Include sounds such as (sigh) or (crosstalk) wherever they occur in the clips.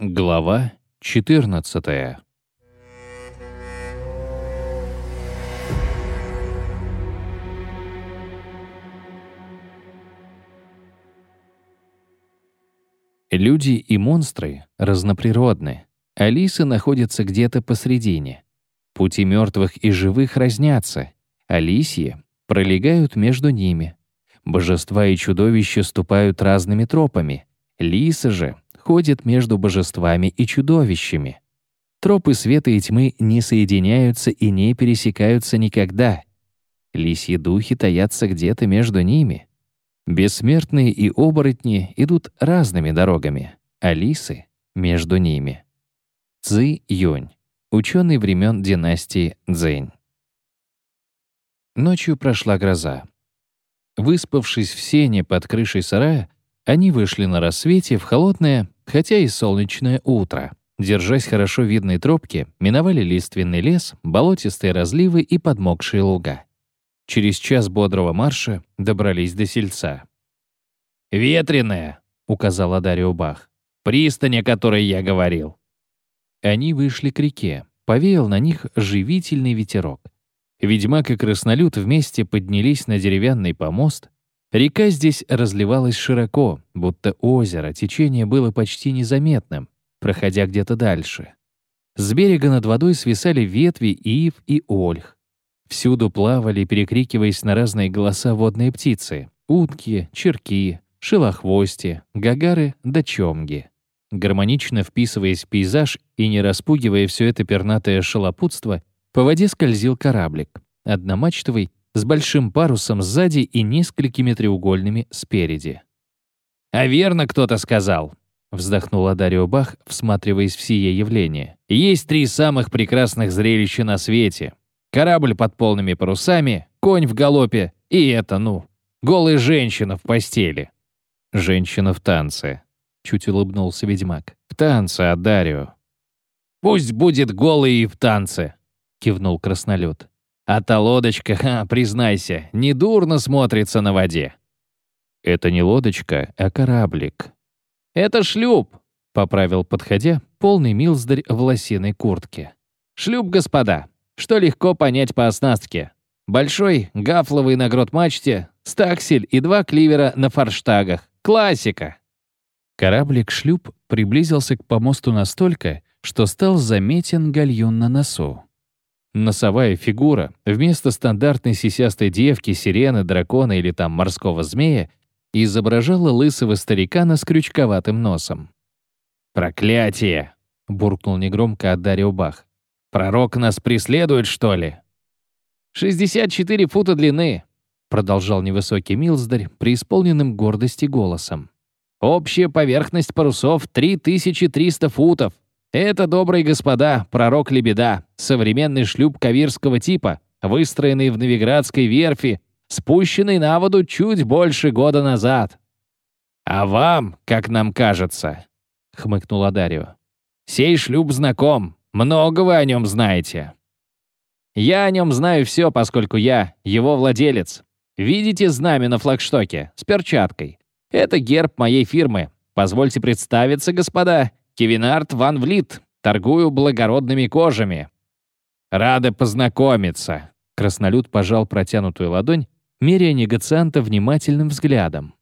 Глава 14 Люди и монстры разноприродны. Алисы находятся где-то посредине. Пути мертвых и живых разнятся. Алисьи пролегают между ними. Божества и чудовища ступают разными тропами. Лисы же ходят между божествами и чудовищами. Тропы света и тьмы не соединяются и не пересекаются никогда. Лисьи духи таятся где-то между ними. Бессмертные и оборотни идут разными дорогами, а лисы — между ними. Цзи Юнь, ученый времен династии Цзэнь. Ночью прошла гроза. Выспавшись в сене под крышей сарая, они вышли на рассвете в холодное, хотя и солнечное утро. Держась хорошо видной тропки, миновали лиственный лес, болотистые разливы и подмокшие луга. Через час бодрого марша добрались до сельца. «Ветреная», — указал Адарио Бах. «Пристань, о которой я говорил». Они вышли к реке. Повеял на них живительный ветерок. Ведьмак и краснолюд вместе поднялись на деревянный помост. Река здесь разливалась широко, будто озеро, течение было почти незаметным, проходя где-то дальше. С берега над водой свисали ветви ив и ольх. Всюду плавали, перекрикиваясь на разные голоса водные птицы — утки, черки, шилохвости, гагары да чомги. Гармонично вписываясь в пейзаж и не распугивая все это пернатое шалопутство, по воде скользил кораблик, одномачтовый, с большим парусом сзади и несколькими треугольными спереди. «А верно кто-то сказал», — вздохнула Дарио Бах, всматриваясь в сие явление. «Есть три самых прекрасных зрелища на свете. Корабль под полными парусами, конь в галопе и это, ну, голая женщина в постели». «Женщина в танце», — чуть улыбнулся ведьмак. «В танце, Адарио». «Пусть будет голый и в танце», — кивнул краснолюд. «А та лодочка, (laughs) ха, признайся, недурно смотрится на воде». «Это не лодочка, а кораблик». «Это шлюп», — поправил, подходя, полный милздарь в лосиной куртке. «Шлюп, господа, что легко понять по оснастке. Большой, гафловый на грот-мачте, стаксель и два кливера на форштагах. Классика!» Кораблик-шлюп приблизился к помосту настолько, что стал заметен гальюн на носу. Носовая фигура вместо стандартной сисястой девки, сирены, дракона или там морского змея изображала лысого старикана с крючковатым носом. «Проклятие!» — буркнул негромко Адарио Бах. «Пророк нас преследует, что ли?» «64 фута длины», — продолжал невысокий Милздарь, преисполненным гордости голосом. «Общая поверхность парусов — 3300 футов. Это, добрые господа, пророк Лебеда, современный шлюп кавирского типа, выстроенный в Новиградской верфи, спущенный на воду чуть больше года назад. «А вам, как нам кажется», — хмыкнул Адарио, — «сей шлюп знаком, много вы о нем знаете». «Я о нем знаю все, поскольку я его владелец. Видите знамя на флагштоке с перчаткой? Это герб моей фирмы. Позвольте представиться, господа, Кевинард Ван Влит. Торгую благородными кожами». «Рады познакомиться», — краснолюд пожал протянутую ладонь, меряя негацианта внимательным взглядом.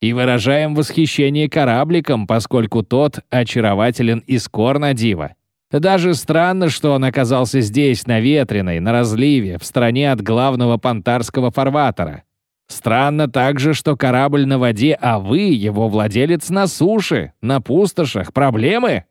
«И выражаем восхищение корабликом, поскольку тот очарователен и скор на диво. Даже странно, что он оказался здесь, на Ветреной, на разливе, в стороне от главного понтарского фарватера. Странно также, что корабль на воде, а вы, его владелец, на суше, на пустошах. Проблемы?»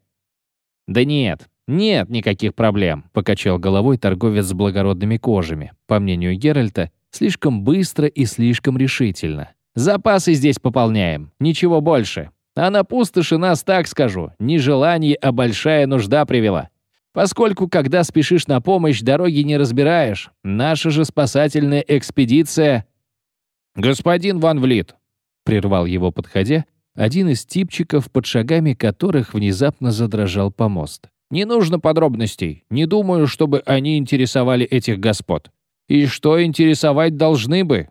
«Да нет, нет никаких проблем», — покачал головой торговец с благородными кожами. По мнению Геральта, слишком быстро и слишком решительно. «Запасы здесь пополняем, ничего больше. А на пустоши нас, так скажу, не желание, а большая нужда привела. Поскольку, когда спешишь на помощь, дороги не разбираешь, наша же спасательная экспедиция «Господин Ван Влит», — прервал его подходя, один из типчиков, под шагами которых внезапно задрожал помост. «Не нужно подробностей. Не думаю, чтобы они интересовали этих господ. И что интересовать должны бы?»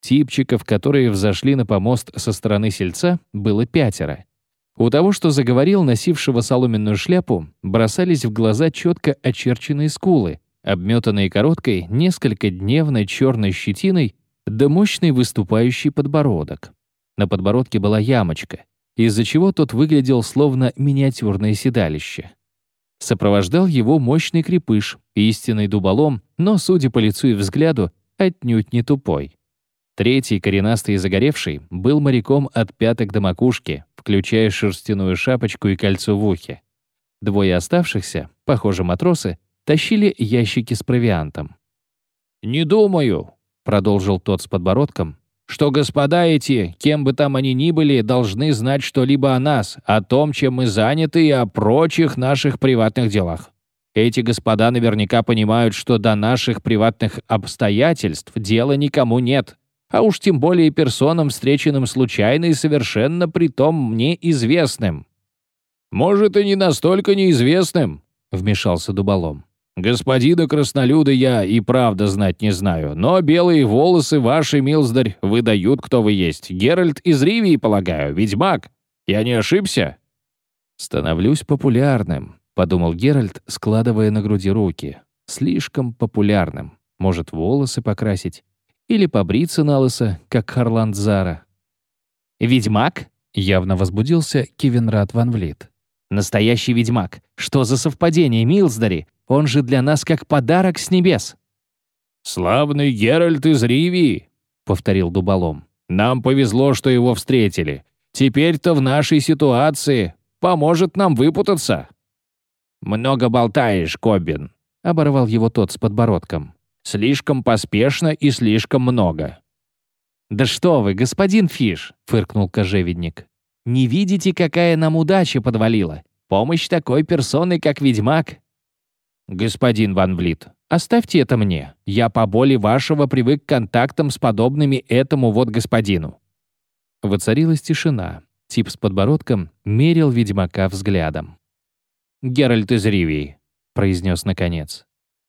Типчиков, которые взошли на помост со стороны сельца, было пятеро. У того, что заговорил, носившего соломенную шляпу, бросались в глаза четко очерченные скулы, обметанные короткой, несколько дневной черной щетиной, да мощный выступающий подбородок. На подбородке была ямочка, из-за чего тот выглядел словно миниатюрное седалище. Сопровождал его мощный крепыш, истинный дуболом, но, судя по лицу и взгляду, отнюдь не тупой. Третий, коренастый и загоревший, был моряком от пяток до макушки, включая шерстяную шапочку и кольцо в ухе. Двое оставшихся, похоже, матросы, тащили ящики с провиантом. «Не думаю», — продолжил тот с подбородком, «что господа эти, кем бы там они ни были, должны знать что-либо о нас, о том, чем мы заняты и о прочих наших приватных делах. Эти господа наверняка понимают, что до наших приватных обстоятельств дела никому нет, а уж тем более персонам, встреченным случайно и совершенно притом мне известным». «Может, и не настолько неизвестным», — вмешался Дуболом. «Господина Краснолюда я и правда знать не знаю, но белые волосы ваши, Милздарь, выдают, кто вы есть. Геральт из Ривии, полагаю, ведьмак. Я не ошибся?» «Становлюсь популярным», — подумал Геральт, складывая на груди руки. «Слишком популярным. Может, волосы покрасить? Или побриться на лысо, как Харланд Зара. «Ведьмак?» — явно возбудился Кевинрад Ван Влит. «Настоящий ведьмак. Что за совпадение, Милсдари? Он же для нас как подарок с небес». «Славный Геральт из Ривии», — повторил Дуболом. «Нам повезло, что его встретили. Теперь-то в нашей ситуации поможет нам выпутаться». «Много болтаешь, Кобин», — оборвал его тот с подбородком. Слишком поспешно и слишком много». «Да что вы, господин Фиш!» — фыркнул кожевидник. «Не видите, какая нам удача подвалила? Помощь такой персоны, как ведьмак!» «Господин Ван Влит, оставьте это мне. Я по боли вашего привык к контактам с подобными этому вот господину». Воцарилась тишина. Тип с подбородком мерил ведьмака взглядом. «Геральт из Ривии», — произнес наконец.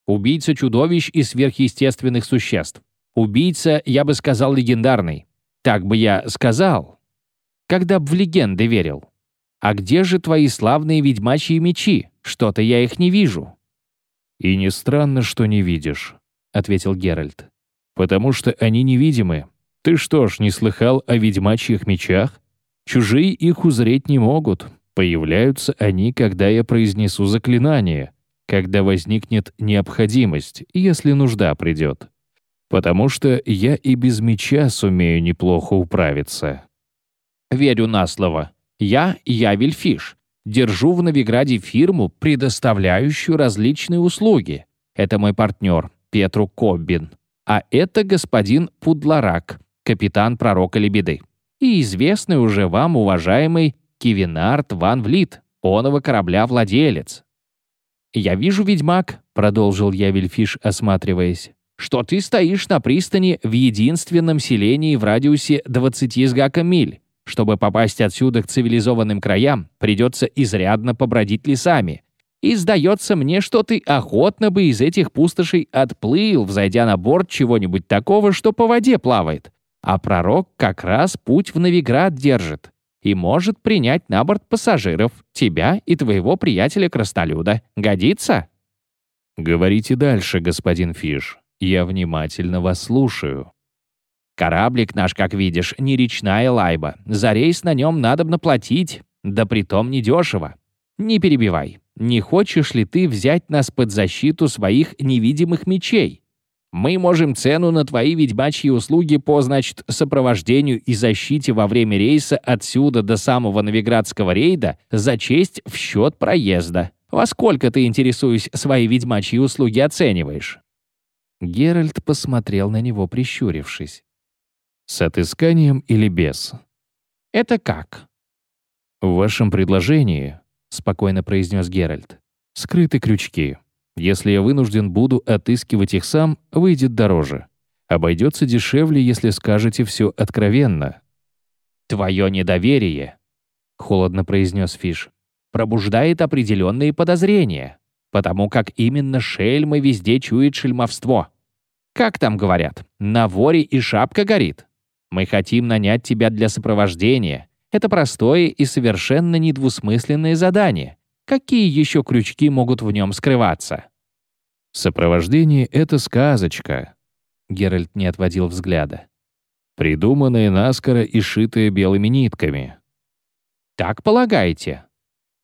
Убийца чудовищ и сверхъестественных существ. Убийца, я бы сказал, легендарный. Так бы я сказал. Когда б в легенды верил. А где же твои славные ведьмачьи мечи? Что-то я их не вижу». «И не странно, что не видишь», — ответил Геральт. «Потому что они невидимы. Ты что ж, не слыхал о ведьмачьих мечах? Чужие их узреть не могут. Появляются они, когда я произнесу заклинание когда возникнет необходимость, если нужда придет. Потому что я и без меча сумею неплохо управиться. Верю на слово. Я Явель Фиш. Держу в Новиграде фирму, предоставляющую различные услуги. Это мой партнер, Петру Коббин. А это господин Пудларак, капитан пророка Лебеды. И известный уже вам, уважаемый Кивинард Ван Влит, оного корабля владелец. «Я вижу, ведьмак», — продолжил я Вильфиш, осматриваясь, «что ты стоишь на пристани в единственном селении в радиусе 20 с гаком миль. Чтобы попасть отсюда к цивилизованным краям, придется изрядно побродить лесами. И сдается мне, что ты охотно бы из этих пустошей отплыл, взойдя на борт чего-нибудь такого, что по воде плавает. А пророк как раз путь в Новиград держит и может принять на борт пассажиров, тебя и твоего приятеля Крастолюда. Годится?» «Говорите дальше, господин Фиш. Я внимательно вас слушаю». «Кораблик наш, как видишь, не речная лайба. За рейс на нем надобно платить, да притом недешево. Не перебивай. Не хочешь ли ты взять нас под защиту своих невидимых мечей? Мы можем цену на твои ведьмачьи услуги по, значит, сопровождению и защите во время рейса отсюда до самого Новиградского рейда зачесть в счет проезда. Во сколько ты, интересуюсь, свои ведьмачьи услуги оцениваешь?» Геральт посмотрел на него, прищурившись. «С отысканием или без?» «Это как?» «В вашем предложении», — спокойно произнес Геральт, — «скрыты крючки. Если я вынужден буду отыскивать их сам, выйдет дороже. Обойдется дешевле, если скажете все откровенно». «Твое недоверие», — холодно произнес Фиш, «пробуждает определенные подозрения, потому как именно шельмы везде чует шельмовство. Как там говорят, на воре и шапка горит. Мы хотим нанять тебя для сопровождения. Это простое и совершенно недвусмысленное задание. Какие еще крючки могут в нем скрываться? Сопровождение — это сказочка. Геральт не отводил взгляда. Придуманная наскоро и шитая белыми нитками. Так полагаете?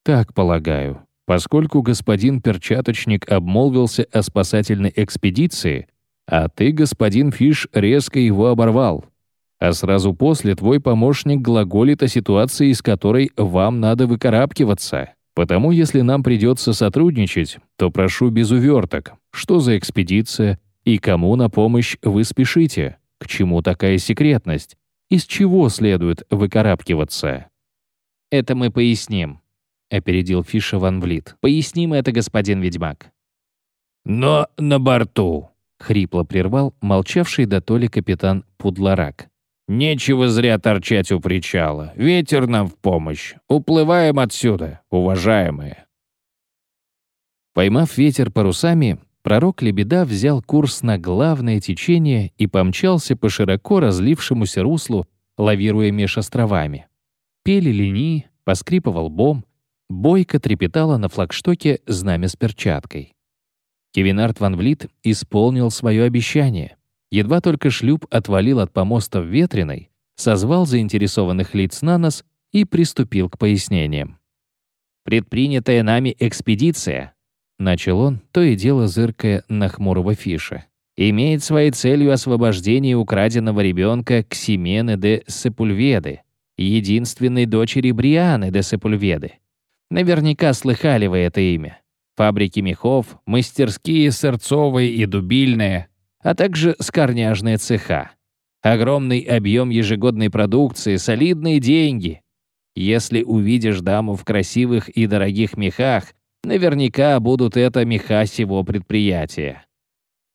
Так полагаю. Поскольку господин перчаточник обмолвился о спасательной экспедиции, а ты, господин Фиш, резко его оборвал. А сразу после твой помощник глаголит о ситуации, из которой вам надо выкарабкиваться. Потому если нам придется сотрудничать, то прошу без уверток. Что за экспедиция? И кому на помощь вы спешите? К чему такая секретность? Из чего следует выкарабкиваться? Это мы поясним, опередил Фиша Ван Влит. Поясним это, господин ведьмак. Но на борту, хрипло прервал молчавший до толи капитан Пудларак. Нечего зря торчать у причала. Ветер нам в помощь. Уплываем отсюда, уважаемые. Поймав ветер парусами, пророк Лебеда взял курс на главное течение и помчался по широко разлившемуся руслу, лавируя меж островами. Пели линии, поскрипывал бом, бойко трепетало на флагштоке знамя с перчаткой. Кевинард Ван Влит исполнил свое обещание. Едва только шлюп отвалил от помоста в Ветреной, созвал заинтересованных лиц на нос и приступил к пояснениям. «Предпринятая нами экспедиция», — начал он, то и дело зыркая на хмурого Фиша, «имеет своей целью освобождение украденного ребенка Ксимены де Сепульведы, единственной дочери Брианы де Сепульведы. Наверняка слыхали вы это имя. Фабрики мехов, мастерские сырцовые и дубильные, а также скорняжные цеха. Огромный объем ежегодной продукции, солидные деньги. Если увидишь даму в красивых и дорогих мехах, наверняка будут это меха сего предприятия.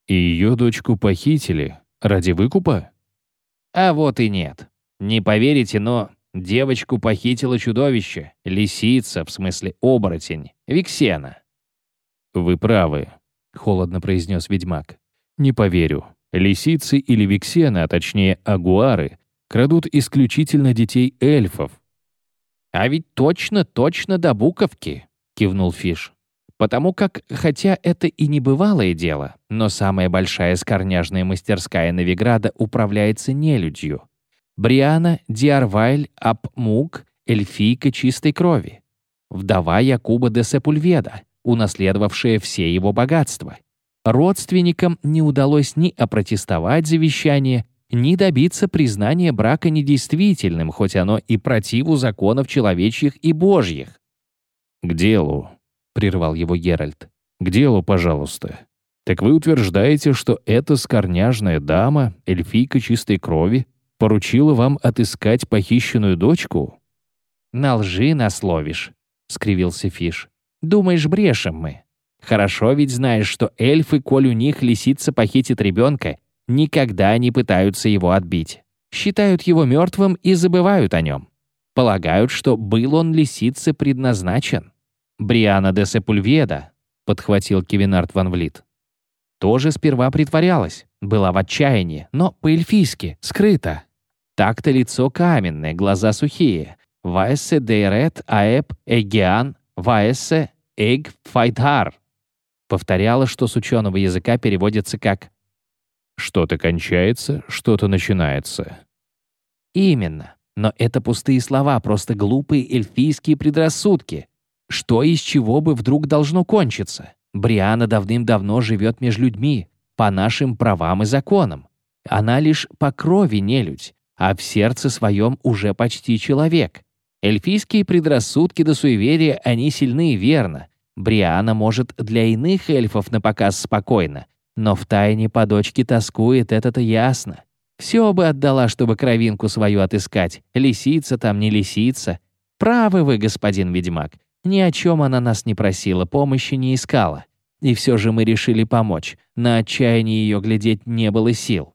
И ее дочку похитили ради выкупа? А вот и нет. Не поверите, но девочку похитило чудовище, лисица, в смысле оборотень, Виксена. «Вы правы», — холодно произнес ведьмак. Не поверю. Лисицы или виксены, а точнее агуары, крадут исключительно детей эльфов. «А ведь точно-точно до буковки», — кивнул Фиш. «Потому как, хотя это и не бывалое дело, но самая большая скорняжная мастерская Новиграда управляется нелюдью. Бриана Диарвайль Апмук, эльфийка чистой крови. Вдова Якуба де Сепульведа, унаследовавшая все его богатства. Родственникам не удалось ни опротестовать завещание, ни добиться признания брака недействительным, хоть оно и противу законов человечьих и божьих. «К делу», — прервал его Геральт. «К делу, пожалуйста. Так вы утверждаете, что эта скорняжная дама, эльфийка чистой крови, поручила вам отыскать похищенную дочку?» «На лжи насловишь», — скривился Фиш. «Думаешь, брешем мы? Хорошо ведь знаешь, что эльфы, коль у них лисица похитит ребенка, никогда не пытаются его отбить. Считают его мертвым и забывают о нем. Полагают, что был он лисице предназначен. Бриана де Сепульведа, подхватил Кевинард Ван Влит. Тоже сперва притворялась, была в отчаянии, но по-эльфийски, скрыто. Так-то лицо каменное, глаза сухие. Ваэссе дейрет аэп эгиан ваэссе эг файтар. Повторяла, что с ученого языка переводится как «что-то кончается, что-то начинается». Именно. Но это пустые слова, просто глупые эльфийские предрассудки. Что из чего бы вдруг должно кончиться? Бриана давным-давно живет между людьми, по нашим правам и законам. Она лишь по крови нелюдь, а в сердце своем уже почти человек. Эльфийские предрассудки до суеверия, они сильны, верно, Бриана может для иных эльфов на показ спокойно, но втайне по дочке тоскует, это-то ясно. Все бы отдала, чтобы кровинку свою отыскать. Лисица там не лисица. Правы вы, господин ведьмак. Ни о чем она нас не просила, помощи не искала. И все же мы решили помочь. На отчаяние ее глядеть не было сил.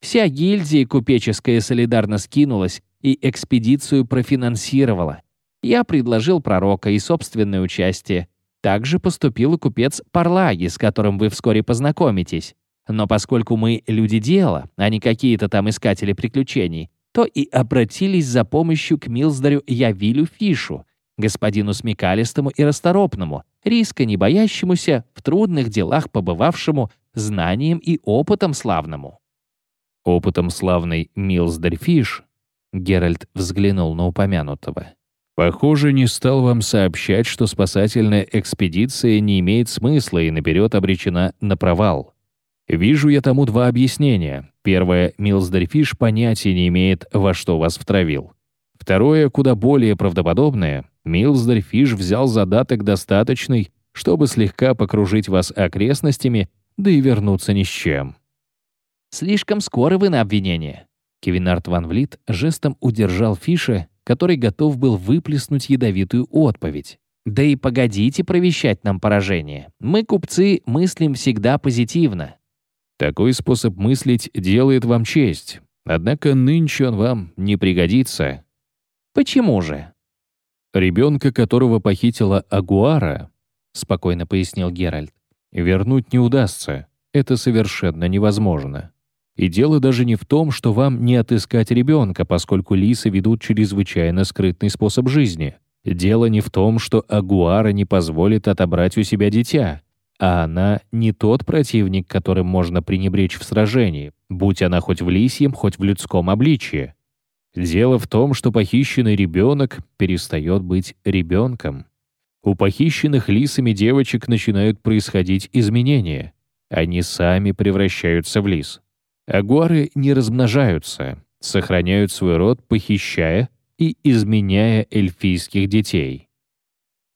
Вся гильдия купеческая солидарно скинулась и экспедицию профинансировала. Я предложил пророка и собственное участие. Также поступил и купец Парлаги, с которым вы вскоре познакомитесь. Но поскольку мы люди дела, а не какие-то там искатели приключений, то и обратились за помощью к Милздарю Явилю Фишу, господину смекалистому и расторопному, риска не боящемуся, в трудных делах побывавшему, знанием и опытом славному. Опытом славный Милздарь Фиш, Геральт взглянул на упомянутого. Похоже, не стал вам сообщать, что спасательная экспедиция не имеет смысла и наперед обречена на провал. Вижу я тому два объяснения. Первое, Милздарь Фиш понятия не имеет, во что вас втравил. Второе, куда более правдоподобное, Милздарь Фиш взял задаток достаточный, чтобы слегка покружить вас окрестностями, да и вернуться ни с чем. «Слишком скоро вы на обвинение». Кевинард Ван Влит жестом удержал Фиша, который готов был выплеснуть ядовитую отповедь. «Да и погодите провещать нам поражение. Мы, купцы, мыслим всегда позитивно». Такой способ мыслить делает вам честь. Однако нынче он вам не пригодится. Почему же? Ребенка, которого похитила Агуара, спокойно пояснил Геральт, вернуть не удастся. Это совершенно невозможно. И дело даже не в том, что вам не отыскать ребенка, поскольку лисы ведут чрезвычайно скрытный способ жизни. Дело не в том, что Агуара не позволит отобрать у себя дитя, а она не тот противник, которым можно пренебречь в сражении, будь она хоть в лисьем, хоть в людском обличье. Дело в том, что похищенный ребенок перестает быть ребенком. У похищенных лисами девочек начинают происходить изменения. Они сами превращаются в лис. Агуары не размножаются, сохраняют свой род, похищая и изменяя эльфийских детей.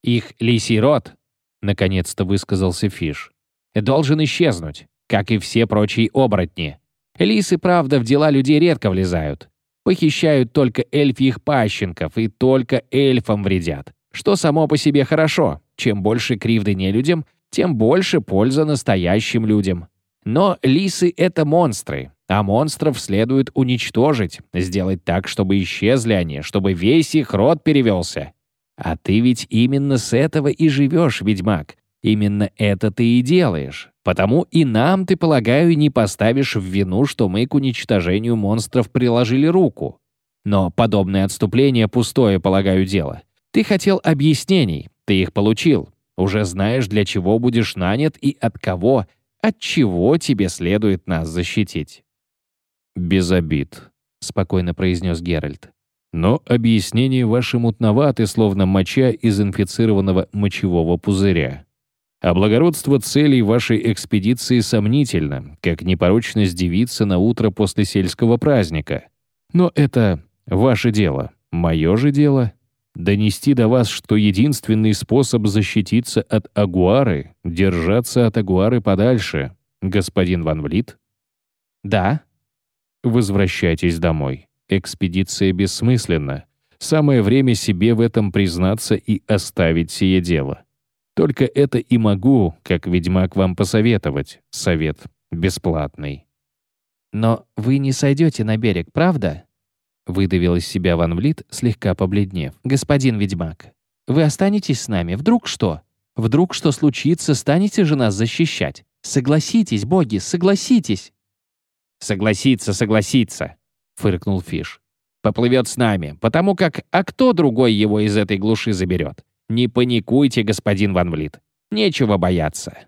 Их лисий род, наконец-то высказался Фиш, должен исчезнуть, как и все прочие оборотни. Лисы, правда, в дела людей редко влезают, Похищают только эльфьих пащенков и только эльфам вредят. Что само по себе хорошо. Чем больше кривды нелюдям, тем больше польза настоящим людям. Но лисы — это монстры, а монстров следует уничтожить, сделать так, чтобы исчезли они, чтобы весь их род перевелся. А ты ведь именно с этого и живешь, ведьмак. Именно это ты и делаешь. Потому и нам, ты, полагаю, не поставишь в вину, что мы к уничтожению монстров приложили руку. Но подобное отступление — пустое, полагаю, дело. Ты хотел объяснений, ты их получил. Уже знаешь, для чего будешь нанят и от кого, от чего тебе следует нас защитить. «Без обид», — спокойно произнес Геральт. «Но объяснения ваши мутноваты, словно моча из инфицированного мочевого пузыря. А благородство целей вашей экспедиции сомнительно, как непорочность девицы на утро после сельского праздника. Но это ваше дело. Мое же дело — донести до вас, что единственный способ защититься от агуары — держаться от агуары подальше. Господин Ван Влит? Да. Возвращайтесь домой. Экспедиция бессмысленна. Самое время себе в этом признаться и оставить сие дело. Только это и могу, как ведьмак, вам посоветовать. Совет бесплатный. «Но вы не сойдете на берег, правда?» Выдавил из себя Ван Влит, слегка побледнев. «Господин ведьмак, вы останетесь с нами? Вдруг что? Вдруг что случится, станете же нас защищать? Согласитесь, боги, согласитесь!» «Согласиться, согласиться!» — фыркнул Фиш. «Поплывет с нами, потому как... А кто другой его из этой глуши заберет? Не паникуйте, господин Ван Влит. Нечего бояться».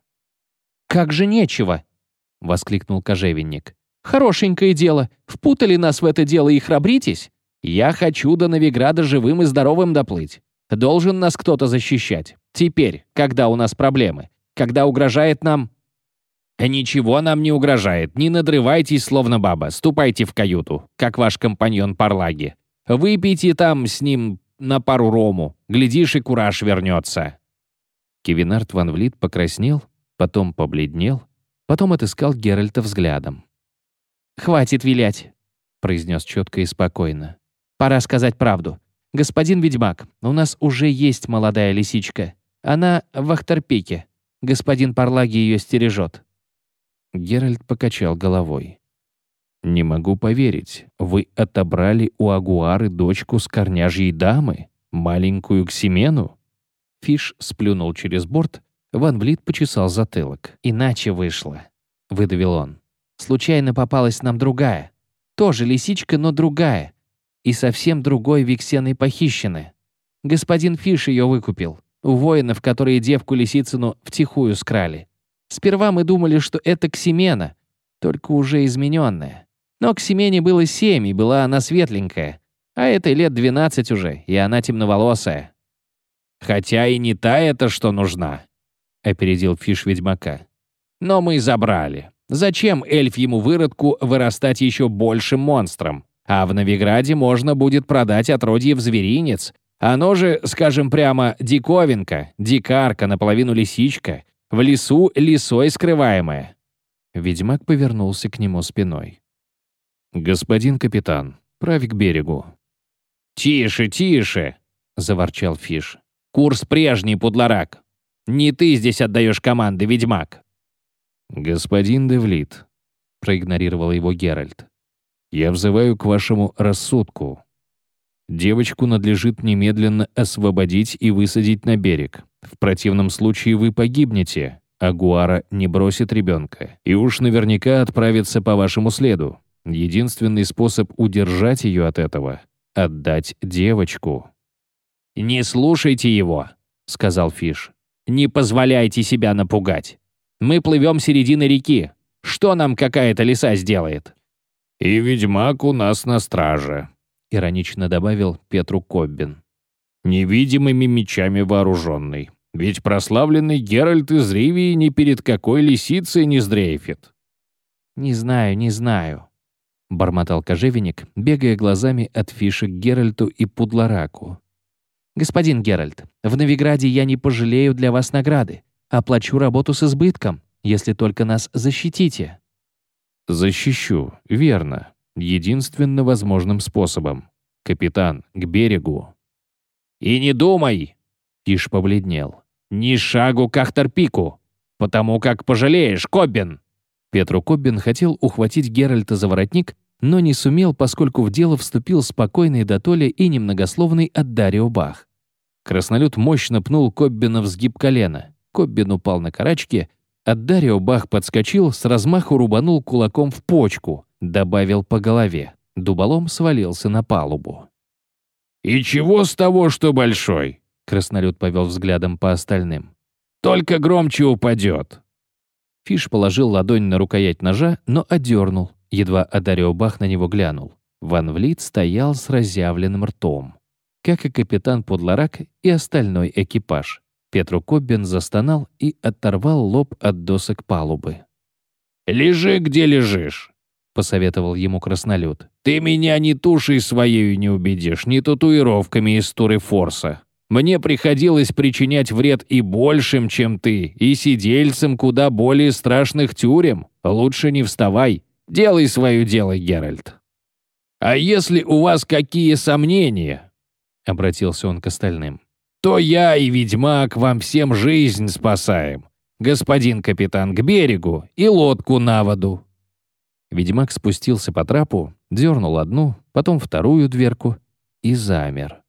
«Как же нечего?» — воскликнул кожевенник. «Хорошенькое дело. Впутали нас в это дело и храбритесь? Я хочу до Новиграда живым и здоровым доплыть. Должен нас кто-то защищать. Теперь, когда у нас проблемы. Когда угрожает нам...» «Ничего нам не угрожает. Не надрывайтесь, словно баба. Ступайте в каюту, как ваш компаньон Парлаги. Выпейте там с ним на пару рому. Глядишь, и кураж вернется». Кевинард Ван Влит покраснел, потом побледнел, потом отыскал Геральта взглядом. «Хватит вилять», — произнес четко и спокойно. «Пора сказать правду. Господин ведьмак, у нас уже есть молодая лисичка. Она в Ахтарпике. Господин Парлаги ее стережет». Геральт покачал головой. «Не могу поверить. Вы отобрали у Агуары дочку с корняжьей дамы? Маленькую Ксимену?» Фиш сплюнул через борт, Ван Влит почесал затылок. «Иначе вышло», — выдавил он. «Случайно попалась нам другая. Тоже лисичка, но другая. и совсем другой Виксеной похищены. Господин Фиш ее выкупил. У воинов, которые девку Лисицыну втихую скрали. Сперва мы думали, что это Ксимена, только уже измененная. Но Ксимене было семь, и была она светленькая. А этой лет двенадцать уже, и она темноволосая. «Хотя и не та это, что нужна», — опередил Фиш ведьмака. «Но мы забрали. Зачем эльфьему выродку вырастать еще большим монстром? А в Новиграде можно будет продать отродье в зверинец. Оно же, скажем прямо, диковинка, дикарка, наполовину лисичка, в лесу лисой скрываемая». Ведьмак повернулся к нему спиной. «Господин капитан, правь к берегу». «Тише, тише!» — заворчал Фиш. «Курс прежний, пудларак. Не ты здесь отдаешь команды, ведьмак». «Господин Девлит», — проигнорировал его Геральт, «я взываю к вашему рассудку. Девочку надлежит немедленно освободить и высадить на берег. В противном случае вы погибнете, а Гуара не бросит ребенка и уж наверняка отправится по вашему следу. Единственный способ удержать ее от этого — отдать девочку». «Не слушайте его», — сказал Фиш. «Не позволяйте себя напугать. Мы плывем середины реки. Что нам какая-то лиса сделает?» «И ведьмак у нас на страже», — иронично добавил Петру Коббин. «Невидимыми мечами вооруженный. Ведь прославленный Геральт из Ривии ни перед какой лисицей не сдрейфит». «Не знаю, не знаю», — бормотал кожевенник, бегая глазами от фишек Геральту и Пудлараку. «Господин Геральт, в Новиграде я не пожалею для вас награды. Оплачу работу с избытком, если только нас защитите». «Защищу, верно. Единственно возможным способом. Капитан, к берегу». «И не думай!» Фиш побледнел. «Ни шагу к Ахтарпику, потому как пожалеешь, Коббин!» Петру Коббин хотел ухватить Геральта за воротник, но не сумел, поскольку в дело вступил спокойный Датоля и немногословный Аддарио Бах. Краснолюд мощно пнул Коббина в сгиб колена. Коббин упал на карачки, а Дарио Бах подскочил, с размаху рубанул кулаком в почку, добавил по голове. Дуболом свалился на палубу. «И чего с того, что большой?» Краснолюд повел взглядом по остальным. «Только громче упадет». Фиш положил ладонь на рукоять ножа, но одернул. Едва Адарио Бах на него глянул. Ван Влит стоял с разъявленным ртом. Как и капитан Подларак и остальной экипаж. Петру Коббин застонал и оторвал лоб от досок палубы. «Лежи, где лежишь», — посоветовал ему краснолюд. «Ты меня ни тушей своей не убедишь, ни татуировками из туры Форса. Мне приходилось причинять вред и большим, чем ты, и сидельцам куда более страшных тюрем. Лучше не вставай. Делай свое дело, Геральт». «А если у вас какие сомнения?» — обратился он к остальным то я и ведьмак вам всем жизнь спасаем. Господин капитан к берегу и лодку на воду». Ведьмак спустился по трапу, дернул одну, потом вторую дверку и замер.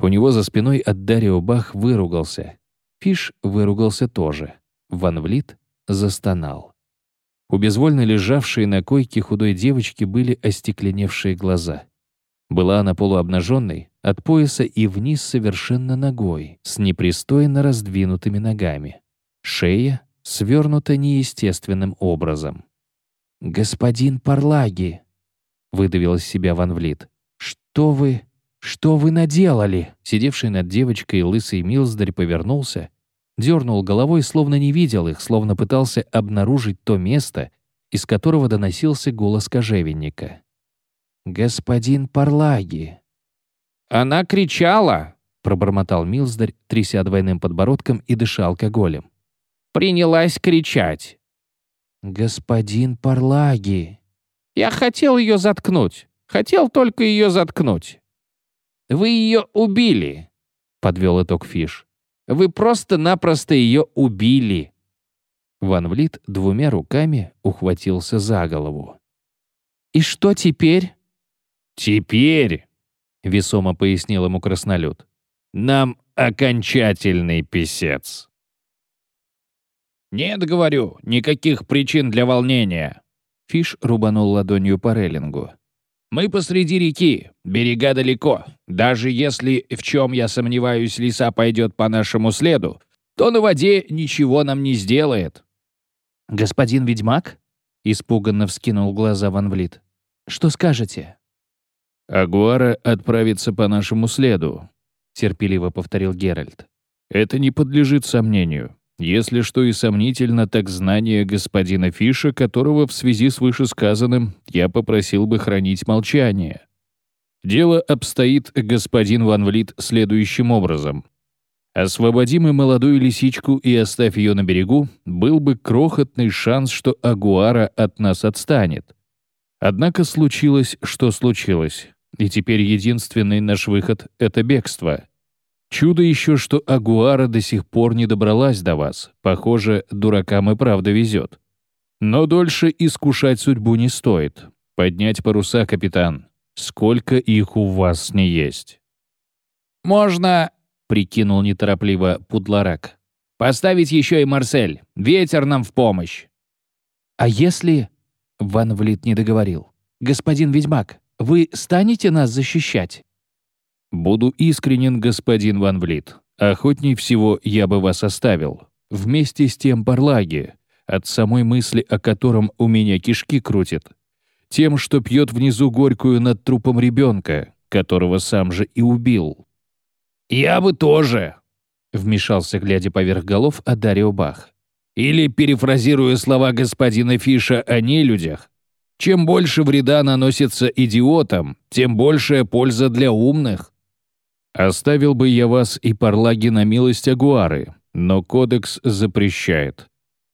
У него за спиной от Дарио Бах выругался. Фиш выругался тоже. Ван Влит застонал. У безвольно лежавшей на койке худой девочки были остекленевшие глаза. Была она полуобнаженной, от пояса и вниз совершенно ногой, с непристойно раздвинутыми ногами. Шея свернута неестественным образом. «Господин Парлаги!» — выдавил из себя Ван Влит. «Что вы... что вы наделали?» Сидевший над девочкой лысый Милздарь повернулся, дернул головой, словно не видел их, словно пытался обнаружить то место, из которого доносился голос кожевенника. «Господин Парлаги!» «Она кричала!» — пробормотал Милздарь, тряся двойным подбородком и дыша алкоголем. «Принялась кричать!» «Господин Парлаги!» «Я хотел ее заткнуть. Хотел только ее заткнуть». «Вы ее убили!» — подвел итог Фиш. «Вы просто-напросто ее убили!» Ван Влит двумя руками ухватился за голову. «И что теперь?» «Теперь», — весомо пояснил ему краснолюд, «нам окончательный писец». «Нет, говорю, никаких причин для волнения». Фиш рубанул ладонью по рейлингу. Мы посреди реки, берега далеко. Даже если, в чем я сомневаюсь, лиса пойдет по нашему следу, то на воде ничего нам не сделает». «Господин ведьмак?» — испуганно вскинул глаза Ван Влит. «Что скажете?» «Агуара отправится по нашему следу», — терпеливо повторил Геральт. «Это не подлежит сомнению. Если что и сомнительно, так знание господина Фиша, которого в связи с вышесказанным я попросил бы хранить молчание. Дело обстоит, господин Ван Влит, следующим образом. Освободим и молодую лисичку и оставь ее на берегу, был бы крохотный шанс, что Агуара от нас отстанет. Однако случилось, что случилось, и теперь единственный наш выход — это бегство. Чудо еще, что Агуара до сих пор не добралась до вас. Похоже, дуракам и правда везет. Но дольше искушать судьбу не стоит. Поднять паруса, капитан. Сколько их у вас не есть? «Можно...» — прикинул неторопливо Пудларак. «Поставить еще и Марсель. Ветер нам в помощь». «А если...» — Ван Влит не договорил. «Господин ведьмак, вы станете нас защищать?» «Буду искренен, господин Ван Влит. Охотней всего я бы вас оставил. Вместе с тем Парлаги, от самой мысли о котором у меня кишки крутит. Тем, что пьет внизу горькую над трупом ребенка, которого сам же и убил». «Я бы тоже», — вмешался, глядя поверх голов, Адарио Бах. «Или, перефразируя слова господина Фиша о нелюдях, чем больше вреда наносится идиотам, тем большая польза для умных». Оставил бы я вас и Парлаги на милость Агуары, но кодекс запрещает.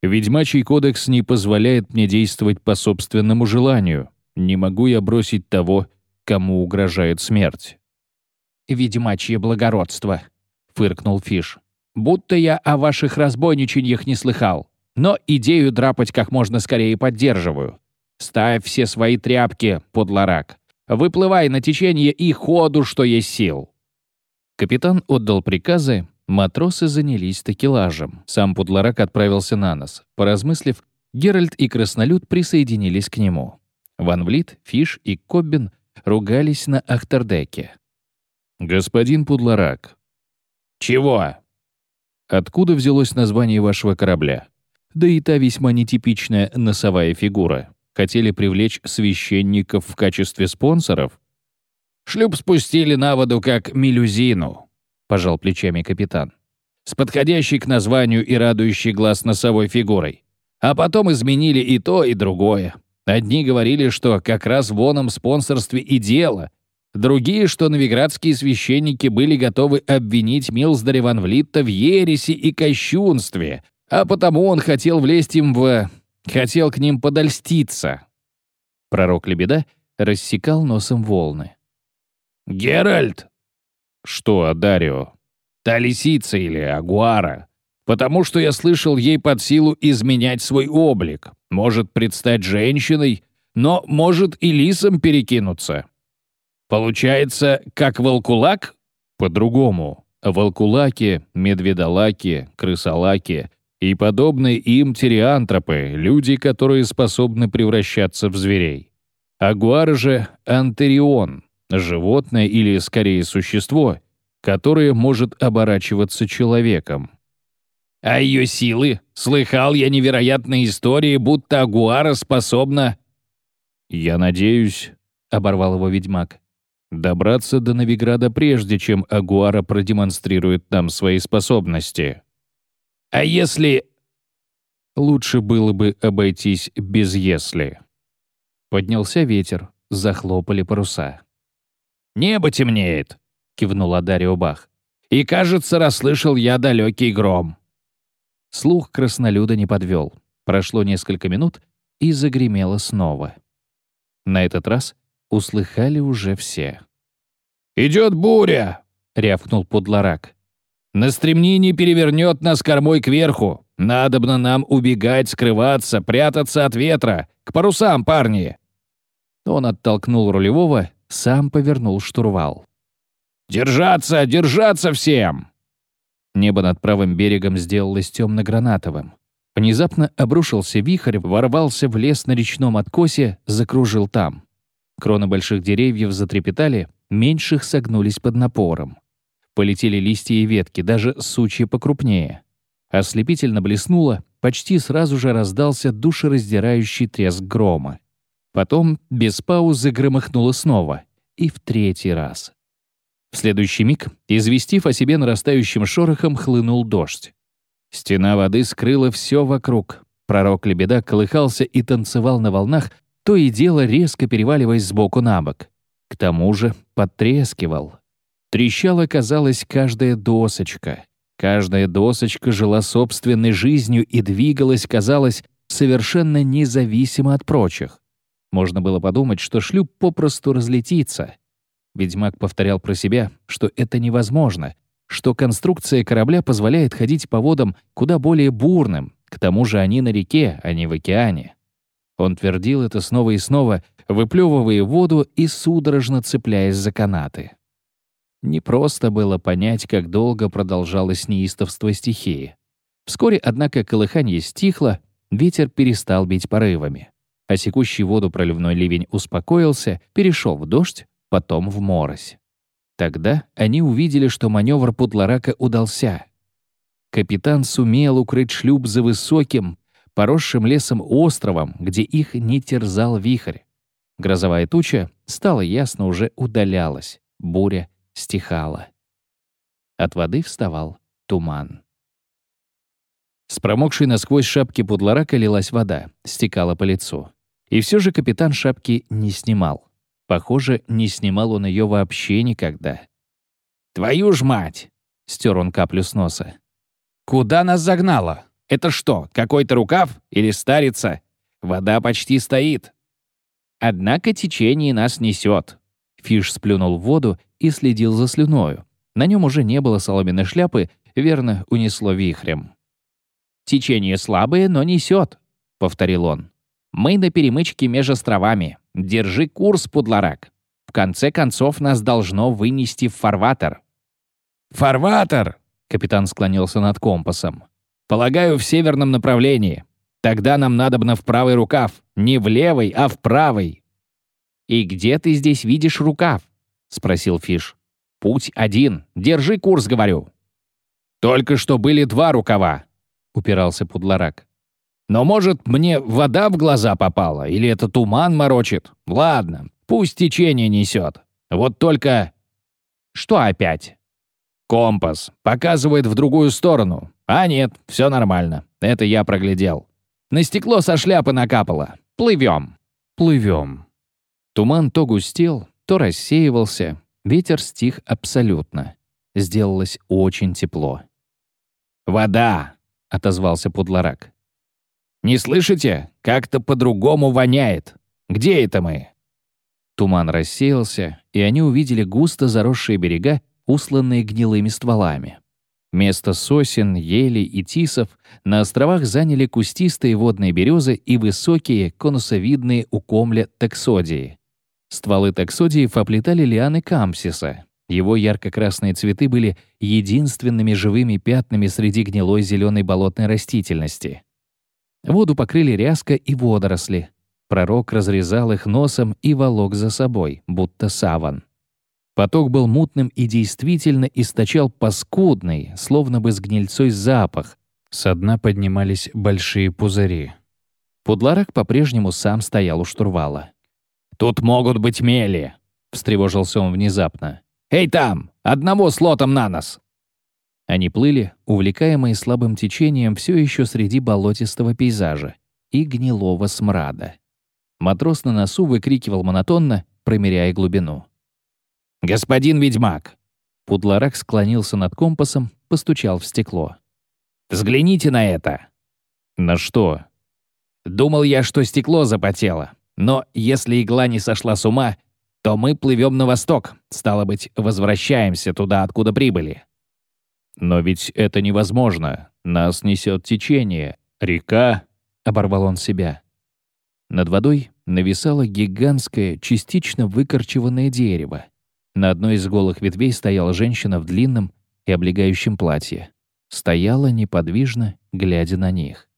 Ведьмачий кодекс не позволяет мне действовать по собственному желанию. Не могу я бросить того, кому угрожает смерть. «Ведьмачье благородство», — фыркнул Фиш. «Будто я о ваших разбойничаньях не слыхал, но идею драпать как можно скорее поддерживаю. Ставь все свои тряпки, подларак. Выплывай на течение и ходу, что есть сил». Капитан отдал приказы, матросы занялись такелажем. Сам Пудларак отправился на нос. Поразмыслив, Геральт и Краснолюд присоединились к нему. Ван Влит, Фиш и Коббин ругались на Ахтердеке. «Господин Пудларак». «Чего?» «Откуда взялось название вашего корабля? Да и та весьма нетипичная носовая фигура. Хотели привлечь священников в качестве спонсоров?» Шлюп спустили на воду как мелюзину», — пожал плечами капитан. «С подходящей к названию и радующей глаз носовой фигурой. А потом изменили и то, и другое. Одни говорили, что как раз в оном спонсорстве и дело. Другие, что новиградские священники были готовы обвинить Милздаря Ван Влитта в ереси и кощунстве, а потому он хотел влезть им в... хотел к ним подольститься». Пророк Лебеда рассекал носом волны. «Геральт!» «Что, Адарио?» «Та лисица или агуара. Потому что я слышал ей под силу изменять свой облик. Может предстать женщиной, но может и лисом перекинуться. Получается, как волкулак?» «По-другому. Волкулаки, медведолаки, крысолаки и подобные им тириантропы, люди, которые способны превращаться в зверей. Агуар же — антерион, животное или, скорее, существо, которое может оборачиваться человеком. А ее силы? Слыхал я невероятные истории, будто Агуара способна... «Я надеюсь», — оборвал его ведьмак, «добраться до Новиграда прежде, чем Агуара продемонстрирует нам свои способности». «А если...» «Лучше было бы обойтись без «если». Поднялся ветер, захлопали паруса. «Небо темнеет», — кивнул Адарио Бах. «И, кажется, расслышал я далекий гром». Слух краснолюда не подвел. Прошло несколько минут, и загремело снова. На этот раз услыхали уже все. «Идет буря!» — рявкнул Пудларак. «На стремнине перевернет нас кормой кверху. Надобно нам убегать, скрываться, прятаться от ветра. К парусам, парни!» Он оттолкнул рулевого сам повернул штурвал. «Держаться! Держаться всем!» Небо над правым берегом сделалось темно-гранатовым. Внезапно обрушился вихрь, ворвался в лес на речном откосе, закружил там. Кроны больших деревьев затрепетали, меньших согнулись под напором. Полетели листья и ветки, даже сучья покрупнее. Ослепительно блеснуло, почти сразу же раздался душераздирающий треск грома. Потом без паузы громыхнуло снова. И в третий раз. В следующий миг, известив о себе нарастающим шорохом, хлынул дождь. Стена воды скрыла все вокруг. Пророк Лебеда колыхался и танцевал на волнах, то и дело резко переваливаясь сбоку на бок. К тому же потрескивал. Трещала, казалось, каждая досочка. Каждая досочка жила собственной жизнью и двигалась, казалось, совершенно независимо от прочих. Можно было подумать, что шлюп попросту разлетится. Ведьмак повторял про себя, что это невозможно, что конструкция корабля позволяет ходить по водам куда более бурным, к тому же они на реке, а не в океане. Он твердил это снова и снова, выплевывая воду и судорожно цепляясь за канаты. Непросто было понять, как долго продолжалось неистовство стихии. Вскоре, однако, колыханье стихло, ветер перестал бить порывами. А секущий воду проливной ливень успокоился, перешел в дождь, потом в морось. Тогда они увидели, что маневр Путларака удался. Капитан сумел укрыть шлюп за высоким, поросшим лесом островом, где их не терзал вихрь. Грозовая туча, стало ясно, уже удалялась. Буря стихала. От воды вставал туман. С промокшей насквозь шапки Пудларака лилась вода, стекала по лицу. И все же капитан шапки не снимал. Похоже, не снимал он ее вообще никогда. «Твою ж мать!» — стер он каплю с носа. «Куда нас загнало? Это что, какой-то рукав или старица? Вода почти стоит». «Однако течение нас несет». Фиш сплюнул в воду и следил за слюною. На нем уже не было соломенной шляпы, верно, унесло вихрем. «Течение слабое, но несет», — повторил он. «Мы на перемычке между островами. Держи курс, пудларак. В конце концов, нас должно вынести в фарватер». «Фарватер!» — капитан склонился над компасом. «Полагаю, в северном направлении. Тогда нам надобно в правый рукав. Не в левый, а в правый». «И где ты здесь видишь рукав?» — спросил Фиш. «Путь один. Держи курс, говорю». «Только что были два рукава», — упирался Пудларак. «Но, может, мне вода в глаза попала, или это туман морочит? Ладно, пусть течение несет. Вот только...» «Что опять?» «Компас. Показывает в другую сторону. А нет, все нормально. Это я проглядел. На стекло со шляпы накапало. Плывем». «Плывем». Туман то густел, то рассеивался, ветер стих абсолютно. Сделалось очень тепло. «Вода!» — отозвался Пудларак. «Не слышите? Как-то по-другому воняет. Где это мы?» Туман рассеялся, и они увидели густо заросшие берега, усланные гнилыми стволами. Место сосен, елей и тисов на островах заняли кустистые водные березы и высокие конусовидные у комля таксодии. Стволы таксодиев оплетали лианы кампсиса. Его ярко-красные цветы были единственными живыми пятнами среди гнилой зеленой болотной растительности. Воду покрыли ряска и водоросли. Пророк разрезал их носом и волок за собой, будто саван. Поток был мутным и действительно источал паскудный, словно бы с гнильцой запах. Со дна поднимались большие пузыри. Пудларак по-прежнему сам стоял у штурвала. «Тут могут быть мели», — встревожился он внезапно. «Эй, там! Одного слотом на нос!» Они плыли, увлекаемые слабым течением все еще среди болотистого пейзажа и гнилого смрада. Матрос на носу выкрикивал монотонно, промеряя глубину. «Господин ведьмак!» Пудларак склонился над компасом, постучал в стекло. «Взгляните на это!» «На что?» «Думал я, что стекло запотело. Но если игла не сошла с ума, то мы плывем на восток, стало быть, возвращаемся туда, откуда прибыли. Но ведь это невозможно. Нас несет течение. Река, — оборвал он себя. Над водой нависало гигантское, частично выкорчеванное дерево. На одной из голых ветвей стояла женщина в длинном и облегающем платье. Стояла неподвижно, глядя на них.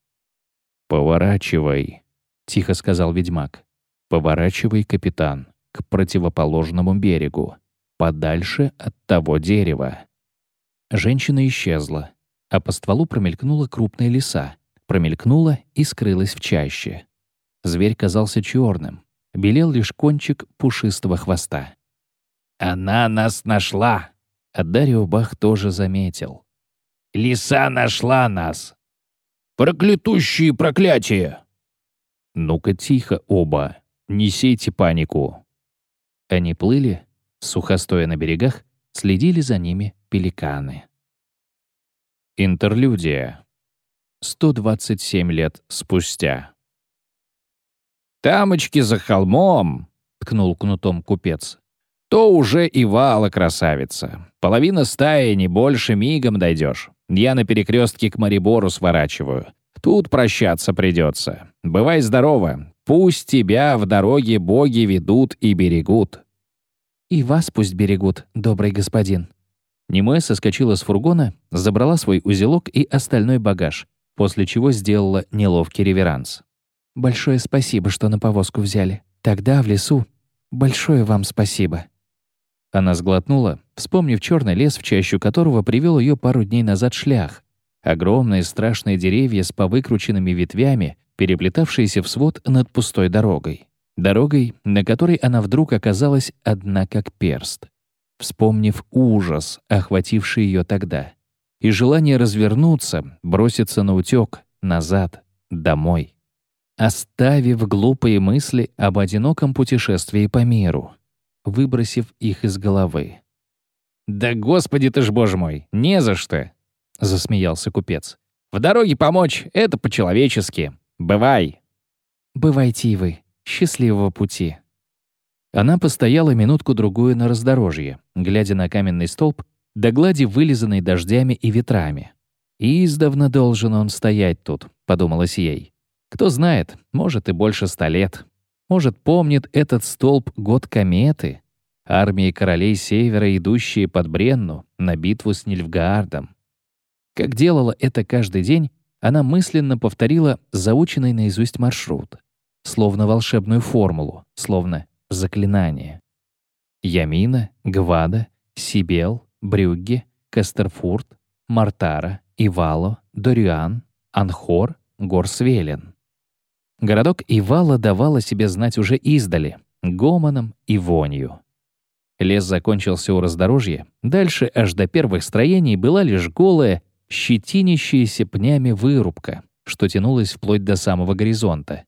«Поворачивай», — тихо сказал ведьмак. «Поворачивай, капитан. к противоположному берегу, подальше от того дерева. Женщина исчезла, а по стволу промелькнула крупная лиса, промелькнула и скрылась в чаще. Зверь казался черным, белел лишь кончик пушистого хвоста. «Она нас нашла!» А Дарио Бах тоже заметил. «Лиса нашла нас!» «Проклятущие проклятия!» «Ну-ка тихо оба, не сейте панику!» Они плыли, сухостоя на берегах, следили за ними пеликаны. Интерлюдия. 127 лет спустя. «Тамочки за холмом!» — ткнул кнутом купец. «То уже и вала красавица. Половина стаи, не больше, мигом дойдешь. Я на перекрестке к Марибору сворачиваю. Тут прощаться придется. Бывай здорова. Пусть тебя в дороге боги ведут и берегут». «И вас пусть берегут, добрый господин». Немоя соскочила с фургона, забрала свой узелок и остальной багаж, после чего сделала неловкий реверанс. «Большое спасибо, что на повозку взяли. Тогда, в лесу, большое вам спасибо». Она сглотнула, вспомнив черный лес, в чащу которого привел ее пару дней назад шлях. Огромные страшные деревья с повыкрученными ветвями, переплетавшиеся в свод над пустой дорогой. Дорогой, на которой она вдруг оказалась одна как перст. Вспомнив ужас, охвативший ее тогда, и желание развернуться, броситься на утек, назад, домой. Оставив глупые мысли об одиноком путешествии по миру, выбросив их из головы. «Да господи ты ж, боже мой, не за что!» — засмеялся купец. «В дороге помочь — это по-человечески. Бывай!» «Бывайте и вы. Счастливого пути!» Она постояла минутку-другую на раздорожье, глядя на каменный столб, до глади вылизанной дождями и ветрами. «И издавна должен он стоять тут», — подумалось ей. «Кто знает, может и больше ста лет. Может, помнит этот столб год кометы, армии королей Севера, идущие под Бренну на битву с Нильфгаардом. Как делала это каждый день, она мысленно повторила заученный наизусть маршрут, словно волшебную формулу, словно заклинание. Ямина, Гвада, Сибел, Брюгге, Кастерфурт, Мартара, Ивало, Дориан, Анхор, Горсвелен. Городок Ивала давал о себе знать уже издали, гомоном и вонью. Лес закончился у раздорожья, дальше аж до первых строений была лишь голая, щетинящаяся пнями вырубка, что тянулась вплоть до самого горизонта.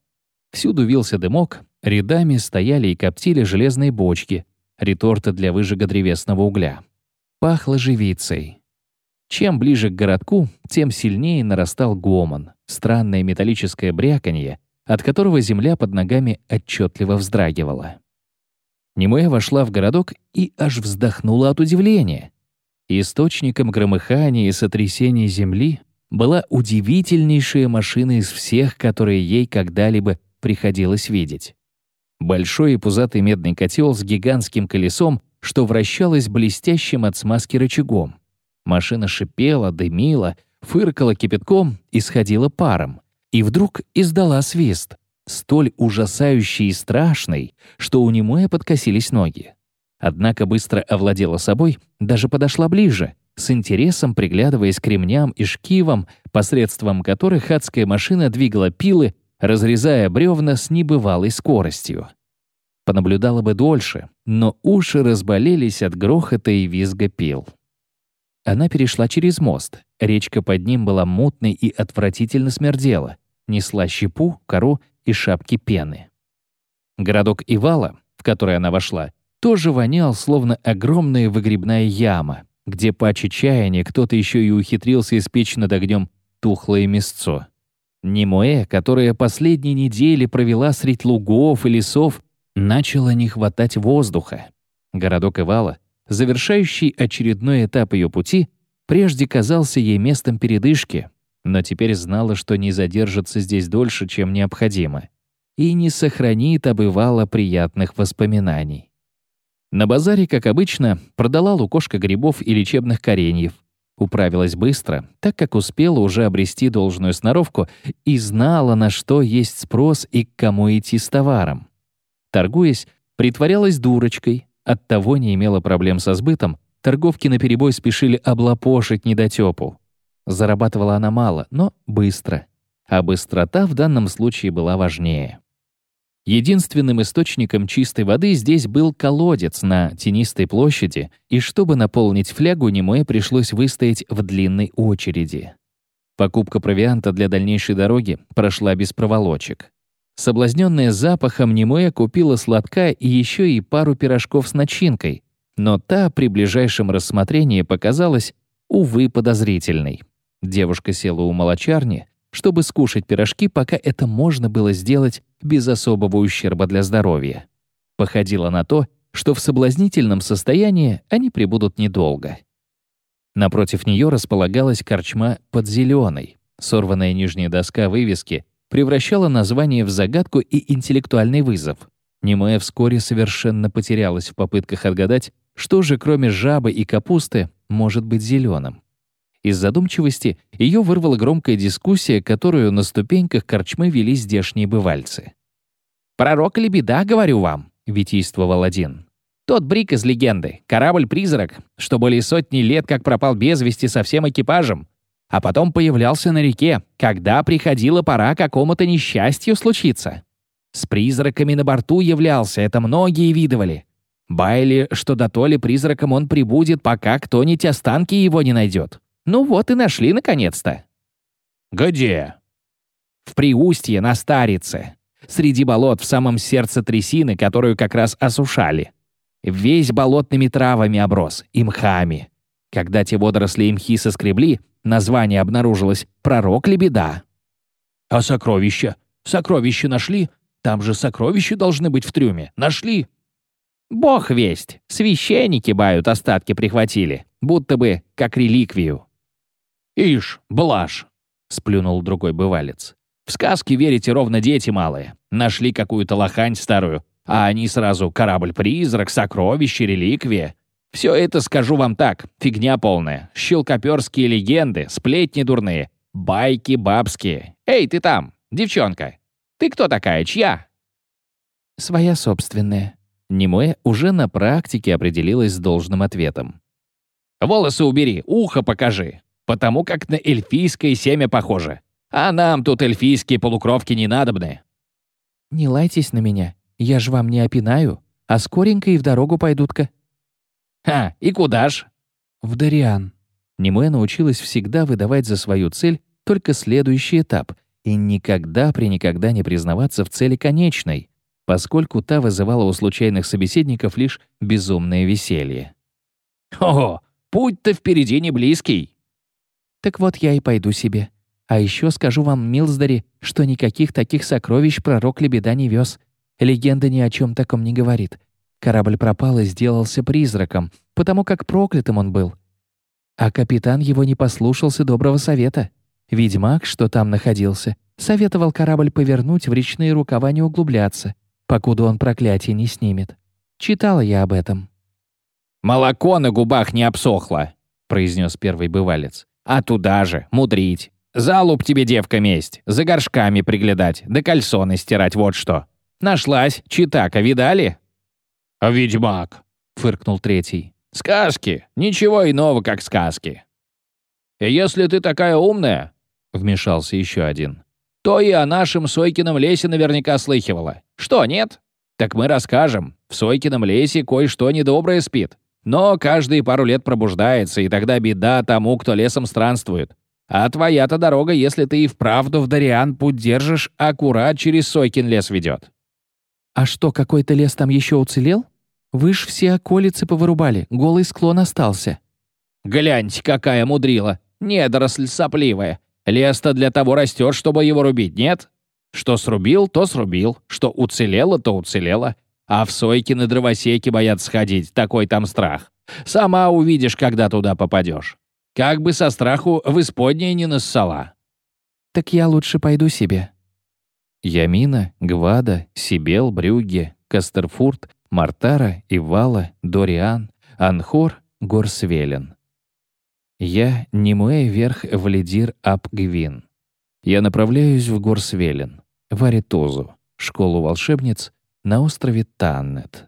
Всюду вился дымок, рядами стояли и коптили железные бочки, реторты для выжига древесного угля. Пахло живицей. Чем ближе к городку, тем сильнее нарастал гомон, странное металлическое бряканье, от которого земля под ногами отчетливо вздрагивала. Немоя вошла в городок и аж вздохнула от удивления. Источником громыхания и сотрясения земли была удивительнейшая машина из всех, которые ей когда-либо приходилось видеть. Большой и пузатый медный котел с гигантским колесом, что вращалось блестящим от смазки рычагом. Машина шипела, дымила, фыркала кипятком и сходила паром. И вдруг издала свист, столь ужасающий и страшный, что у Немоя подкосились ноги. Однако быстро овладела собой, даже подошла ближе, с интересом приглядываясь к ремням и шкивам, посредством которых адская машина двигала пилы, разрезая бревна с небывалой скоростью. Понаблюдала бы дольше, но уши разболелись от грохота и визга пил. Она перешла через мост. Речка под ним была мутной и отвратительно смердела. Несла щепу, кору и шапки пены. Городок Ивала, в который она вошла, тоже вонял, словно огромная выгребная яма, где по чаяния кто-то еще и ухитрился испечь над огнем тухлое мясцо. Немуэ, которая последние недели провела средь лугов и лесов, начала не хватать воздуха. Городок Ивала, завершающий очередной этап ее пути, прежде казался ей местом передышки, но теперь знала, что не задержится здесь дольше, чем необходимо, и не сохранит обывала приятных воспоминаний. На базаре, как обычно, продала лукошко грибов и лечебных кореньев. Управилась быстро, так как успела уже обрести должную сноровку и знала, на что есть спрос и к кому идти с товаром. Торгуясь, Притворялась дурочкой, оттого не имела проблем со сбытом, торговки наперебой спешили облапошить недотёпу. Зарабатывала она мало, но быстро. А быстрота в данном случае была важнее. Единственным источником чистой воды здесь был колодец на тенистой площади, и чтобы наполнить флягу, Немое пришлось выстоять в длинной очереди. Покупка провианта для дальнейшей дороги прошла без проволочек. Соблазненная запахом, Немоя купила сладка и еще и пару пирожков с начинкой, но та при ближайшем рассмотрении показалась, увы, подозрительной. Девушка села у молочарни, чтобы скушать пирожки, пока это можно было сделать без особого ущерба для здоровья. Походило на то, что в соблазнительном состоянии они пребудут недолго. Напротив нее располагалась корчма под зеленой. Сорванная нижняя доска вывески превращала название в загадку и интеллектуальный вызов. Немая вскоре совершенно потерялась в попытках отгадать, что же кроме жабы и капусты может быть зеленым. Из задумчивости ее вырвала громкая дискуссия, которую на ступеньках корчмы вели здешние бывальцы. «Пророк или беда, говорю вам», — витийствовал один. «Тот брик из легенды, корабль-призрак, что более сотни лет как пропал без вести со всем экипажем, а потом появлялся на реке, когда приходила пора какому-то несчастью случиться. С призраками на борту являлся, это многие видывали. Байли, что до то ли призраком он прибудет, пока кто-нибудь останки его не найдет. Ну вот и нашли наконец-то. «Где?» В Приустье, на Старице. Среди болот в самом сердце трясины, которую как раз осушали. Весь болотными травами оброс и мхами. Когда те водоросли и мхи соскребли, название обнаружилось «Пророк ли беда?». «А сокровища? Сокровища нашли? Там же сокровища должны быть в трюме. Нашли?» «Бог весть! Священники, бают, остатки прихватили, будто бы как реликвию». «Ишь, блажь!» — сплюнул другой бывалец. «В сказки верите ровно дети малые. Нашли какую-то лохань старую, а они сразу корабль-призрак, сокровище, реликвия. Все это, скажу вам так, фигня полная. Щелкоперские легенды, сплетни дурные, байки бабские. Эй, ты там, девчонка! Ты кто такая, чья?» «Своя собственная». Немоя уже на практике определилась с должным ответом. «Волосы убери, ухо покажи, потому как на эльфийское семя похоже. А нам тут эльфийские полукровки не надобны». «Не лайтесь на меня, я ж вам не опинаю, а скоренько и в дорогу пойдут-ка». «Ха, и куда ж?» «В Дариан». Немоя научилась всегда выдавать за свою цель только следующий этап и никогда при никогда не признаваться в цели конечной, поскольку та вызывала у случайных собеседников лишь безумное веселье. «Ого, путь-то впереди не близкий!» «Так вот я и пойду себе. А еще скажу вам, Милздари, что никаких таких сокровищ пророк Лебеда не вез. Легенда ни о чем таком не говорит. Корабль пропал и сделался призраком, потому как проклятым он был. А капитан его не послушался доброго совета. Ведьмак, что там находился, советовал корабль повернуть в речные рукава не углубляться, покуда он проклятие не снимет. Читала я об этом. «Молоко на губах не обсохло», — произнес первый бывалец. «А туда же, мудрить. Залуп тебе, девка, месть, за горшками приглядать, да кальсоны стирать, вот что. Нашлась, читака, видали?» «А ведьмак?» — фыркнул третий. «Сказки. Ничего иного, как сказки». «И если ты такая умная», — вмешался еще один, «то и о нашем Сойкином лесе наверняка слыхивала. Что, нет? Так мы расскажем. В Сойкином лесе кое-что недоброе спит. Но каждые пару лет пробуждается, и тогда беда тому, кто лесом странствует. А твоя-то дорога, если ты и вправду в Дариан путь держишь, аккурат через Сойкин лес ведет. «А что, какой-то лес там еще уцелел? Вы ж все околицы повырубали, голый склон остался». «Гляньте, какая мудрила! Недоросль сопливая. Лес-то для того растет, чтобы его рубить, нет? Что срубил, то срубил, что уцелело, то уцелело. А в Сойкины дровосеки боятся сходить, такой там страх. Сама увидишь, когда туда попадешь. Как бы со страху в исподнее не нассала». «Так я лучше пойду себе», Ямина, Гвада, Сибел, Брюгге, Кастерфурт, Мартара, Ивала, Дориан, Анхор, Горсвелен. Я Немуэ вверх в Лидир Апгвин. Я направляюсь в Горсвелен, в Аритозу, школу волшебниц на острове Таннет.